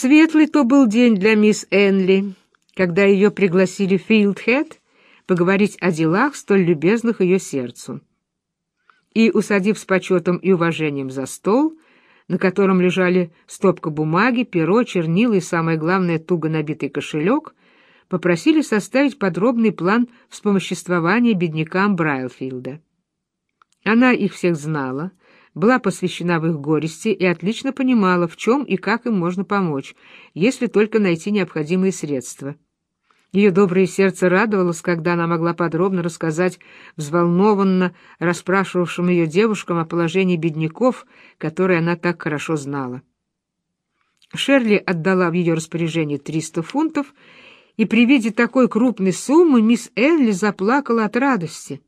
Светлый то был день для мисс Энли, когда ее пригласили в Филдхед поговорить о делах, столь любезных ее сердцу. И, усадив с почетом и уважением за стол, на котором лежали стопка бумаги, перо, чернила и, самое главное, туго набитый кошелек, попросили составить подробный план вспомоществования беднякам Брайлфилда. Она их всех знала, была посвящена в их горести и отлично понимала, в чем и как им можно помочь, если только найти необходимые средства. Ее доброе сердце радовалось, когда она могла подробно рассказать взволнованно расспрашивавшим ее девушкам о положении бедняков, которые она так хорошо знала. Шерли отдала в ее распоряжение 300 фунтов, и при виде такой крупной суммы мисс Элли заплакала от радости.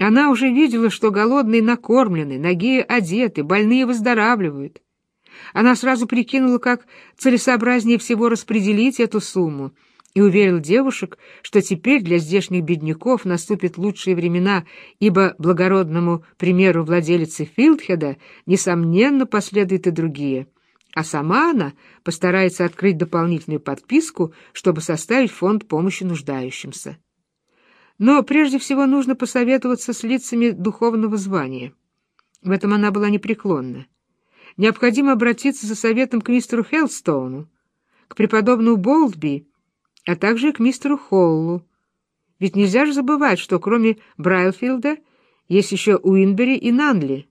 Она уже видела, что голодные накормлены, ноги одеты, больные выздоравливают. Она сразу прикинула, как целесообразнее всего распределить эту сумму, и уверила девушек, что теперь для здешних бедняков наступят лучшие времена, ибо благородному примеру владелицы Филдхеда, несомненно, последуют и другие. А сама она постарается открыть дополнительную подписку, чтобы составить фонд помощи нуждающимся. Но прежде всего нужно посоветоваться с лицами духовного звания. В этом она была непреклонна. Необходимо обратиться за советом к мистеру Хелстоуну, к преподобному Болдби, а также к мистеру Холлу. Ведь нельзя же забывать, что кроме Брайлфилда есть еще Уинбери и Нанли.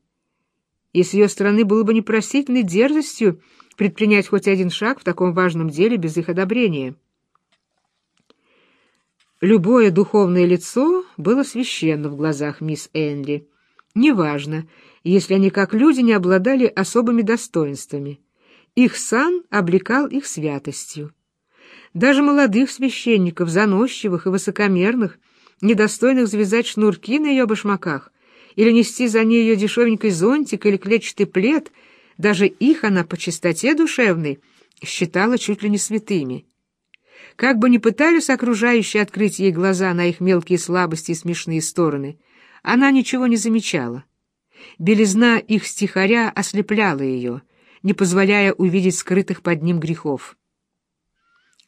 И с ее стороны было бы непростительной дерзостью предпринять хоть один шаг в таком важном деле без их одобрения. Любое духовное лицо было священно в глазах мисс Энли. Неважно, если они как люди не обладали особыми достоинствами. Их сан облекал их святостью. Даже молодых священников, заносчивых и высокомерных, недостойных завязать шнурки на ее башмаках или нести за ней ее дешевенький зонтик или клетчатый плед, даже их она по чистоте душевной считала чуть ли не святыми. Как бы ни пытались окружающие открыть ей глаза на их мелкие слабости и смешные стороны, она ничего не замечала. Белизна их стихаря ослепляла ее, не позволяя увидеть скрытых под ним грехов.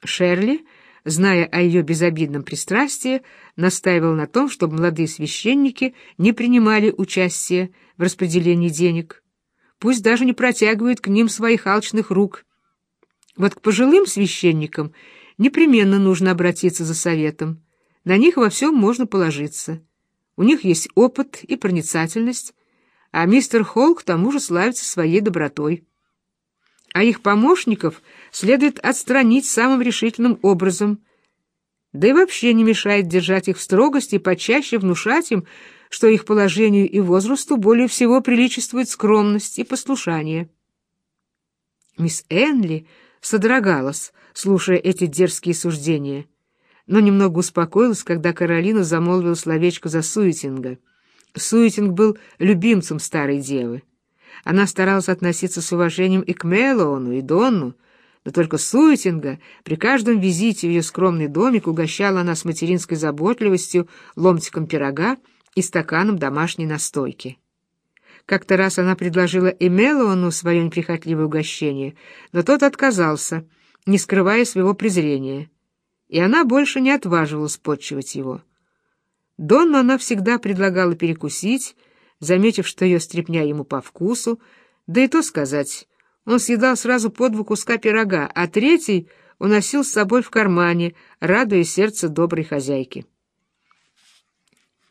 Шерли, зная о ее безобидном пристрастии, настаивал на том, чтобы молодые священники не принимали участие в распределении денег, пусть даже не протягивают к ним своих алчных рук. Вот к пожилым священникам — непременно нужно обратиться за советом. На них во всем можно положиться. У них есть опыт и проницательность, а мистер Холл к тому же славится своей добротой. А их помощников следует отстранить самым решительным образом. Да и вообще не мешает держать их в строгости и почаще внушать им, что их положению и возрасту более всего приличествует скромность и послушание. Мисс Энли содрогалась, слушая эти дерзкие суждения, но немного успокоилась, когда Каролина замолвила словечко за Суетинга. Суетинг был любимцем старой девы. Она старалась относиться с уважением и к Мелону, и Донну, но только Суетинга при каждом визите в ее скромный домик угощала она с материнской заботливостью ломтиком пирога и стаканом домашней настойки. Как-то раз она предложила Эмелону свое неприхотливое угощение, но тот отказался, не скрывая своего презрения, и она больше не отваживалась подчивать его. Донну она всегда предлагала перекусить, заметив, что ее стряпня ему по вкусу, да и то сказать, он съедал сразу по два куска пирога, а третий уносил с собой в кармане, радуя сердце доброй хозяйки.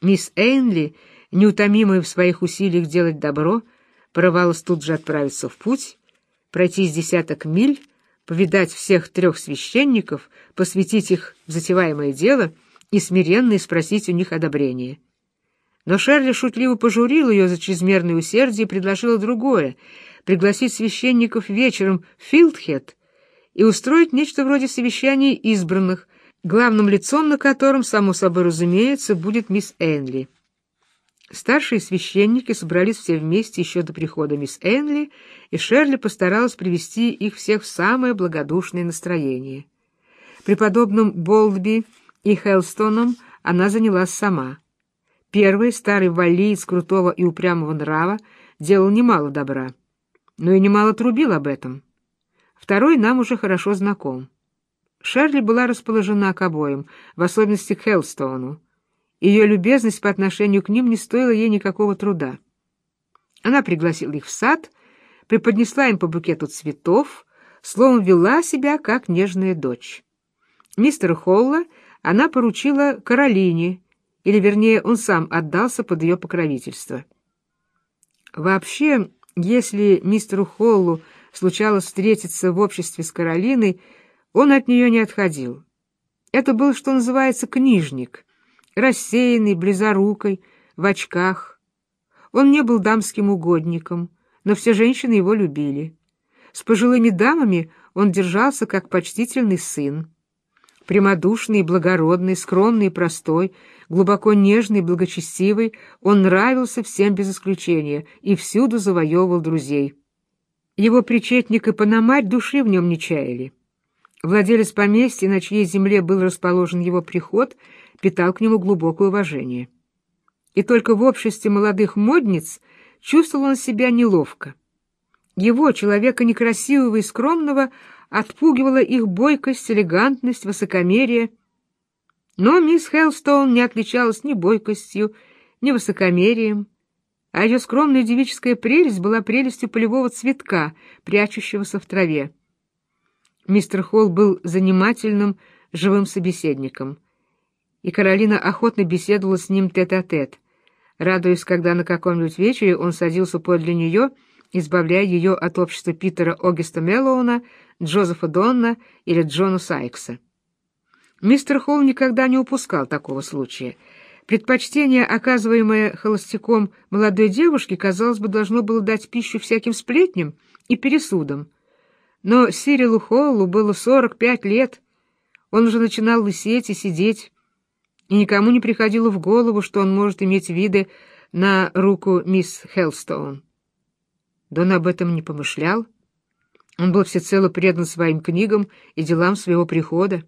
Мисс Эйнли неутомимая в своих усилиях делать добро, порывалась тут же отправиться в путь, пройти с десяток миль, повидать всех трех священников, посвятить их в затеваемое дело и смиренно спросить у них одобрения. Но Шерли шутливо пожурил ее за чрезмерное усердие и предложила другое — пригласить священников вечером в Филдхед и устроить нечто вроде совещания избранных, главным лицом на котором, само собой разумеется, будет мисс Энли. Старшие священники собрались все вместе еще до прихода мисс Энли, и Шерли постаралась привести их всех в самое благодушное настроение. Преподобным Болдби и Хелстоном она занялась сама. Первый, старый валиец крутого и упрямого нрава, делал немало добра, но и немало трубил об этом. Второй нам уже хорошо знаком. Шерли была расположена к обоим, в особенности к Хелстоуну. Ее любезность по отношению к ним не стоила ей никакого труда. Она пригласила их в сад, преподнесла им по букету цветов, словом, вела себя как нежная дочь. Мистера Холла она поручила Каролине, или, вернее, он сам отдался под ее покровительство. Вообще, если мистеру Холлу случалось встретиться в обществе с Каролиной, он от нее не отходил. Это был, что называется, книжник, рассеянный, близорукой, в очках. Он не был дамским угодником, но все женщины его любили. С пожилыми дамами он держался как почтительный сын. Прямодушный, благородный, скромный и простой, глубоко нежный, благочестивый, он нравился всем без исключения и всюду завоевывал друзей. Его причетник и пономарь души в нем не чаяли. Владелец поместья, на чьей земле был расположен его приход, питал к нему глубокое уважение. И только в обществе молодых модниц чувствовал он себя неловко. Его, человека некрасивого и скромного, отпугивала их бойкость, элегантность, высокомерие. Но мисс Хеллстоун не отличалась ни бойкостью, ни высокомерием, а ее скромная девическая прелесть была прелестью полевого цветка, прячущегося в траве. Мистер Холл был занимательным, живым собеседником, и Каролина охотно беседовала с ним тет-а-тет, -тет, радуясь, когда на каком-нибудь вечере он садился подле нее, избавляя ее от общества Питера Огеста Меллоуна, Джозефа Донна или Джона Сайкса. Мистер Холл никогда не упускал такого случая. Предпочтение, оказываемое холостяком молодой девушке, казалось бы, должно было дать пищу всяким сплетням и пересудам, но Сирилу Холлу было 45 лет. Он уже начинал лысеть и сидеть, и никому не приходило в голову, что он может иметь виды на руку мисс Хелстоун. Да он об этом не помышлял. Он был всецело предан своим книгам и делам своего прихода.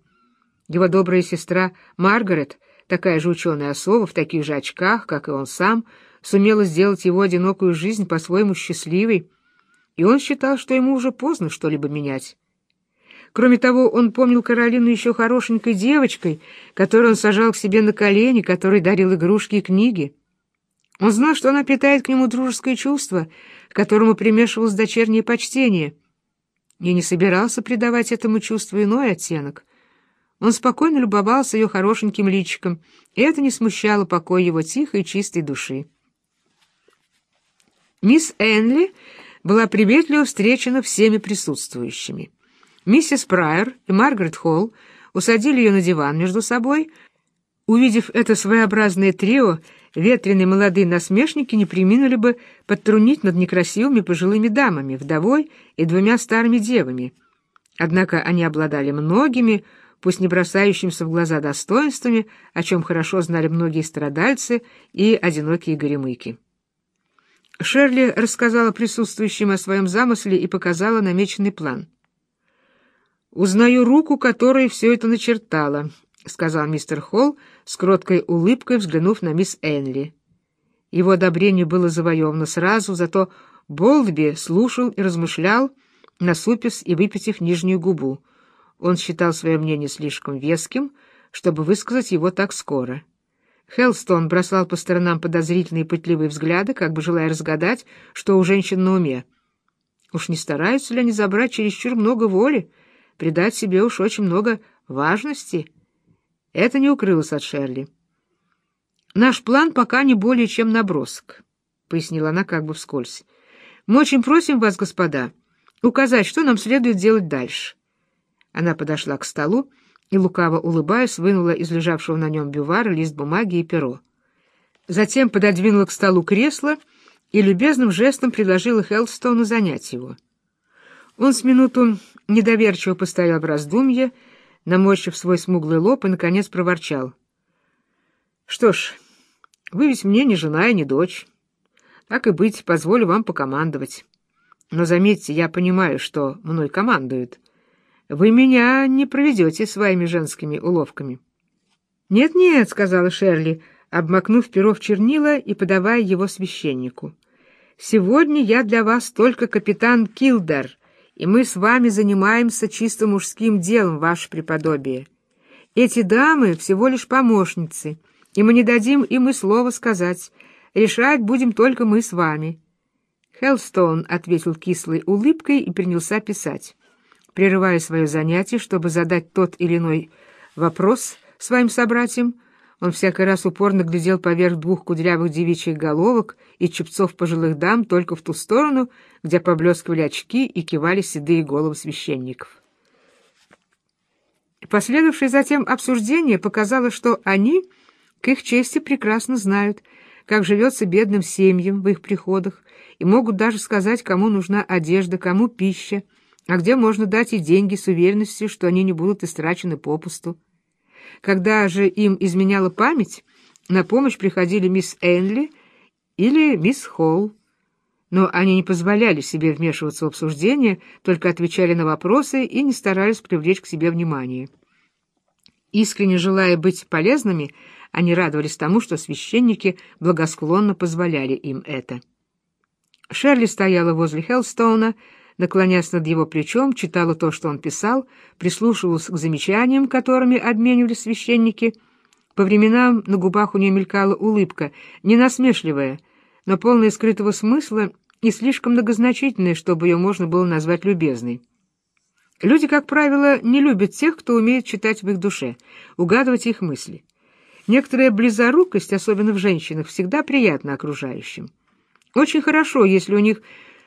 Его добрая сестра Маргарет, такая же ученая особа, в таких же очках, как и он сам, сумела сделать его одинокую жизнь по-своему счастливой, и он считал, что ему уже поздно что-либо менять. Кроме того, он помнил Каролину еще хорошенькой девочкой, которую он сажал к себе на колени, которой дарил игрушки и книги. Он знал, что она питает к нему дружеское чувство, к которому примешивалось дочернее почтение, и не собирался придавать этому чувству иной оттенок. Он спокойно любовался ее хорошеньким личиком, и это не смущало покой его тихой и чистой души. Мисс Энли была приветливо встречена всеми присутствующими. Миссис Прайер и Маргарет Холл усадили ее на диван между собой. Увидев это своеобразное трио, ветреные молодые насмешники не приминули бы подтрунить над некрасивыми пожилыми дамами, вдовой и двумя старыми девами. Однако они обладали многими, пусть не бросающимся в глаза достоинствами, о чем хорошо знали многие страдальцы и одинокие горемыки. Шерли рассказала присутствующим о своем замысле и показала намеченный план. «Узнаю руку, которая все это начертала», — сказал мистер Холл с кроткой улыбкой, взглянув на мисс Энли. Его одобрение было завоевано сразу, зато Болдби слушал и размышлял, насупив и выпитив нижнюю губу. Он считал свое мнение слишком веским, чтобы высказать его так скоро. Хелстон бросал по сторонам подозрительные пытливые взгляды, как бы желая разгадать, что у женщин на уме. Уж не стараются ли они забрать чересчур много воли, придать себе уж очень много важности? Это не укрылось от Шерли. «Наш план пока не более чем набросок», — пояснила она как бы вскользь. «Мы очень просим вас, господа, указать, что нам следует делать дальше». Она подошла к столу и, лукаво улыбаясь, вынула из лежавшего на нем бювара лист бумаги и перо. Затем пододвинула к столу кресло и любезным жестом предложила Хелстону занять его. Он с минуту недоверчиво постоял в раздумье, наморщив свой смуглый лоб, и, наконец, проворчал. «Что ж, вы ведь мне не жена и не дочь. Так и быть, позволю вам покомандовать. Но заметьте, я понимаю, что мной командуют. Вы меня не проведете своими женскими уловками. «Нет-нет», — сказала Шерли, обмакнув перо в чернила и подавая его священнику. «Сегодня я для вас только капитан Килдер, и мы с вами занимаемся чисто мужским делом, ваше преподобие. Эти дамы всего лишь помощницы, и мы не дадим им и слова сказать. Решать будем только мы с вами». Хеллстоун ответил кислой улыбкой и принялся писать. Прерывая свое занятие, чтобы задать тот или иной вопрос своим собратьям, он всякий раз упорно глядел поверх двух кудрявых девичьих головок и чепцов пожилых дам только в ту сторону, где поблескивали очки и кивали седые головы священников. Последовавшее затем обсуждение показало, что они, к их чести, прекрасно знают, как живется бедным семьям в их приходах, и могут даже сказать, кому нужна одежда, кому пища, а где можно дать и деньги с уверенностью, что они не будут истрачены попусту. Когда же им изменяла память, на помощь приходили мисс Энли или мисс Холл. Но они не позволяли себе вмешиваться в обсуждение, только отвечали на вопросы и не старались привлечь к себе внимание. Искренне желая быть полезными, они радовались тому, что священники благосклонно позволяли им это. Шерли стояла возле Хеллстоуна, наклонясь над его плечом, читала то, что он писал, прислушивалась к замечаниям, которыми обменивались священники. По временам на губах у нее мелькала улыбка, не насмешливая, но полная скрытого смысла и слишком многозначительная, чтобы ее можно было назвать любезной. Люди, как правило, не любят тех, кто умеет читать в их душе, угадывать их мысли. Некоторая близорукость, особенно в женщинах, всегда приятна окружающим. Очень хорошо, если у них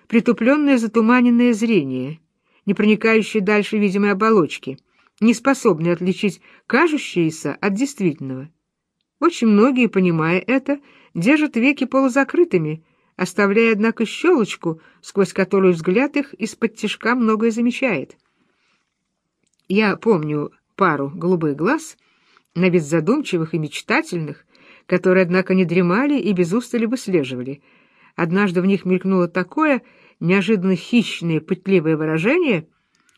притупленное затуманенное зрение, не проникающее дальше видимой оболочки, не способное отличить кажущееся от действительного. Очень многие, понимая это, держат веки полузакрытыми, оставляя, однако, щелочку, сквозь которую взгляд их из-под тишка многое замечает. Я помню пару голубых глаз, на вид задумчивых и мечтательных, которые, однако, не дремали и без устали выслеживали — Однажды в них мелькнуло такое неожиданно хищное, пытливое выражение,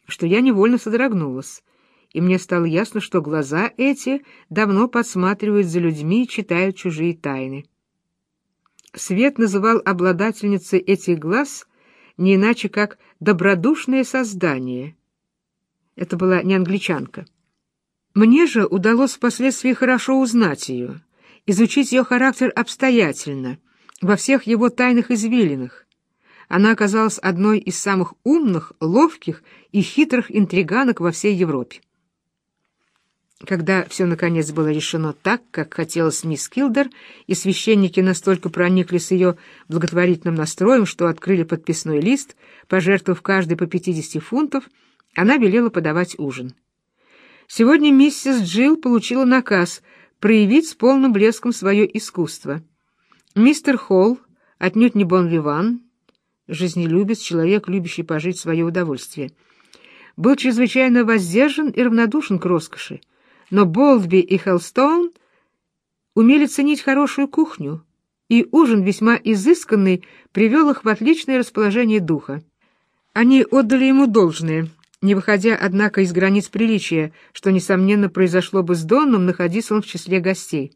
что я невольно содрогнулась, и мне стало ясно, что глаза эти давно подсматривают за людьми и читают чужие тайны. Свет называл обладательницей этих глаз не иначе, как «добродушное создание». Это была не англичанка. Мне же удалось впоследствии хорошо узнать ее, изучить ее характер обстоятельно — во всех его тайных извилинах. Она оказалась одной из самых умных, ловких и хитрых интриганок во всей Европе. Когда все наконец было решено так, как хотелось мисс Килдер, и священники настолько прониклись ее благотворительным настроем, что открыли подписной лист, пожертвовав каждый по 50 фунтов, она велела подавать ужин. Сегодня миссис Джилл получила наказ проявить с полным блеском свое искусство — Мистер Холл, отнюдь не бон-виван, жизнелюбец, человек, любящий пожить в свое удовольствие, был чрезвычайно воздержан и равнодушен к роскоши, но Болдби и Хеллстоун умели ценить хорошую кухню, и ужин весьма изысканный привел их в отличное расположение духа. Они отдали ему должное, не выходя, однако, из границ приличия, что, несомненно, произошло бы с Донном, находясь он в числе гостей.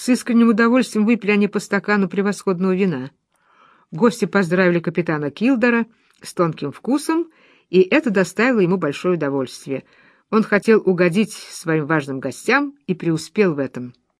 С искренним удовольствием выпили они по стакану превосходного вина. Гости поздравили капитана Килдера с тонким вкусом, и это доставило ему большое удовольствие. Он хотел угодить своим важным гостям и преуспел в этом.